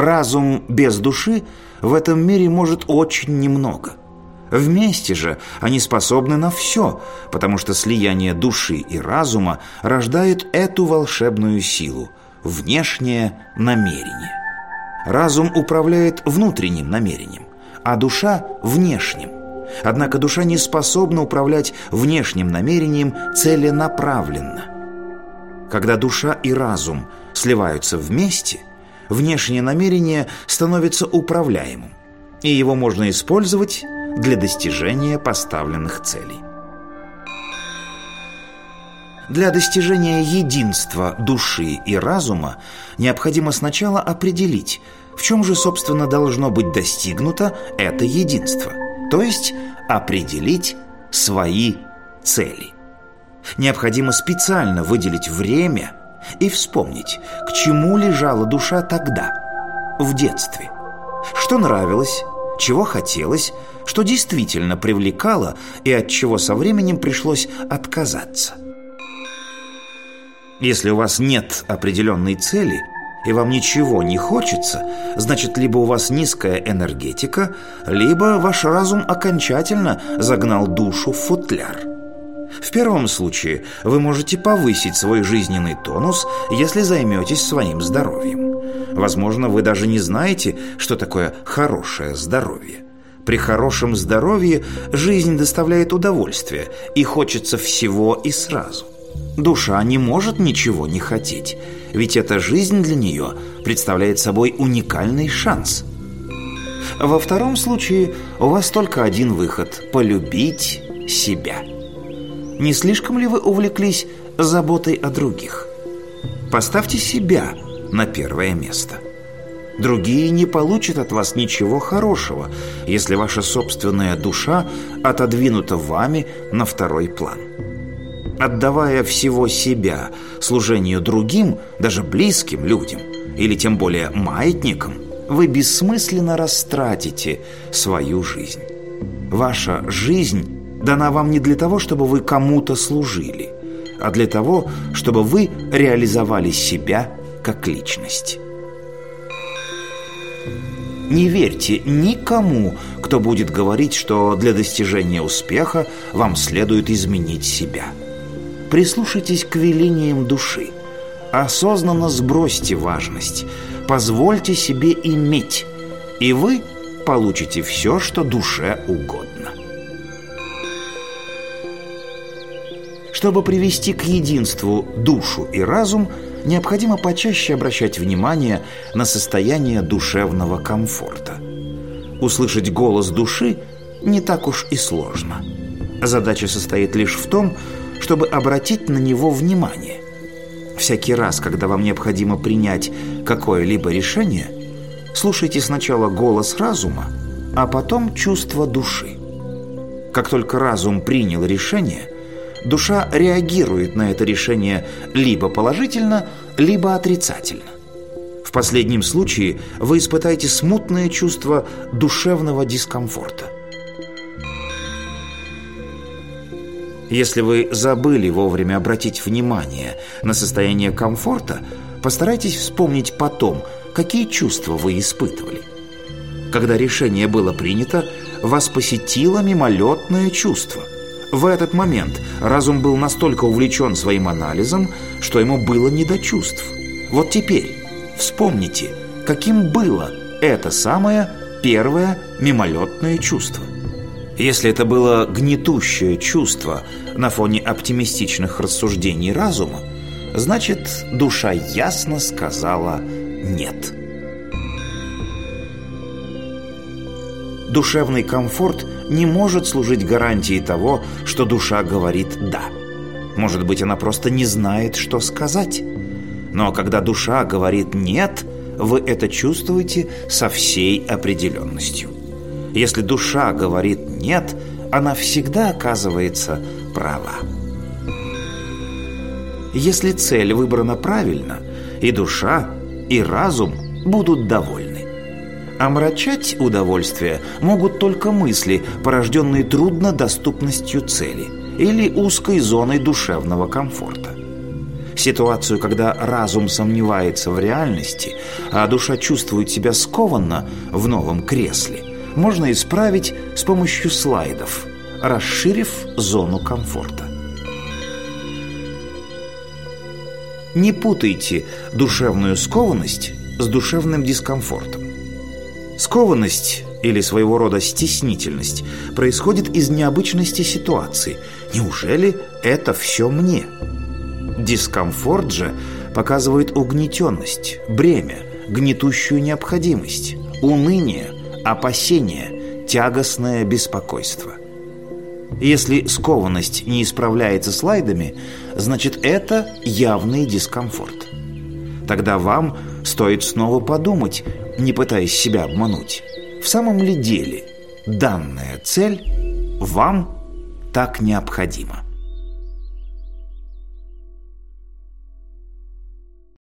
Разум без души в этом мире может очень немного. Вместе же они способны на все, потому что слияние души и разума рождает эту волшебную силу – внешнее намерение. Разум управляет внутренним намерением, а душа – внешним. Однако душа не способна управлять внешним намерением целенаправленно. Когда душа и разум сливаются вместе, внешнее намерение становится управляемым, и его можно использовать для достижения поставленных целей. Для достижения единства души и разума необходимо сначала определить, в чем же, собственно, должно быть достигнуто это единство, то есть определить свои цели. Необходимо специально выделить время и вспомнить, к чему лежала душа тогда, в детстве. Что нравилось, чего хотелось, что действительно привлекало и от чего со временем пришлось отказаться. Если у вас нет определенной цели и вам ничего не хочется, значит, либо у вас низкая энергетика, либо ваш разум окончательно загнал душу в футляр. В первом случае вы можете повысить свой жизненный тонус, если займетесь своим здоровьем. Возможно, вы даже не знаете, что такое хорошее здоровье. При хорошем здоровье жизнь доставляет удовольствие, и хочется всего и сразу. Душа не может ничего не хотеть, ведь эта жизнь для нее представляет собой уникальный шанс. Во втором случае у вас только один выход – полюбить себя. Не слишком ли вы увлеклись заботой о других? Поставьте себя на первое место – Другие не получат от вас ничего хорошего, если ваша собственная душа отодвинута вами на второй план. Отдавая всего себя служению другим, даже близким людям, или тем более маятникам, вы бессмысленно растратите свою жизнь. Ваша жизнь дана вам не для того, чтобы вы кому-то служили, а для того, чтобы вы реализовали себя как личность. Не верьте никому, кто будет говорить, что для достижения успеха вам следует изменить себя. Прислушайтесь к велениям души. Осознанно сбросьте важность. Позвольте себе иметь. И вы получите все, что душе угодно. Чтобы привести к единству душу и разум – необходимо почаще обращать внимание на состояние душевного комфорта. Услышать голос души не так уж и сложно. Задача состоит лишь в том, чтобы обратить на него внимание. Всякий раз, когда вам необходимо принять какое-либо решение, слушайте сначала голос разума, а потом чувство души. Как только разум принял решение – душа реагирует на это решение либо положительно, либо отрицательно. В последнем случае вы испытаете смутное чувство душевного дискомфорта. Если вы забыли вовремя обратить внимание на состояние комфорта, постарайтесь вспомнить потом, какие чувства вы испытывали. Когда решение было принято, вас посетило мимолетное чувство – в этот момент разум был настолько увлечен своим анализом, что ему было не до чувств. Вот теперь вспомните, каким было это самое первое мимолетное чувство. Если это было гнетущее чувство на фоне оптимистичных рассуждений разума, значит, душа ясно сказала «нет». Душевный комфорт не может служить гарантией того, что душа говорит «да». Может быть, она просто не знает, что сказать. Но когда душа говорит «нет», вы это чувствуете со всей определенностью. Если душа говорит «нет», она всегда оказывается права. Если цель выбрана правильно, и душа, и разум будут довольны. Омрачать удовольствие могут только мысли, порожденные труднодоступностью цели или узкой зоной душевного комфорта. Ситуацию, когда разум сомневается в реальности, а душа чувствует себя скованно в новом кресле, можно исправить с помощью слайдов, расширив зону комфорта. Не путайте душевную скованность с душевным дискомфортом. Скованность или своего рода стеснительность происходит из необычности ситуации. Неужели это все мне? Дискомфорт же показывает угнетенность, бремя, гнетущую необходимость, уныние, опасение, тягостное беспокойство. Если скованность не исправляется слайдами, значит это явный дискомфорт. Тогда вам стоит снова подумать, не пытаясь себя обмануть, в самом ли деле данная цель вам так необходима.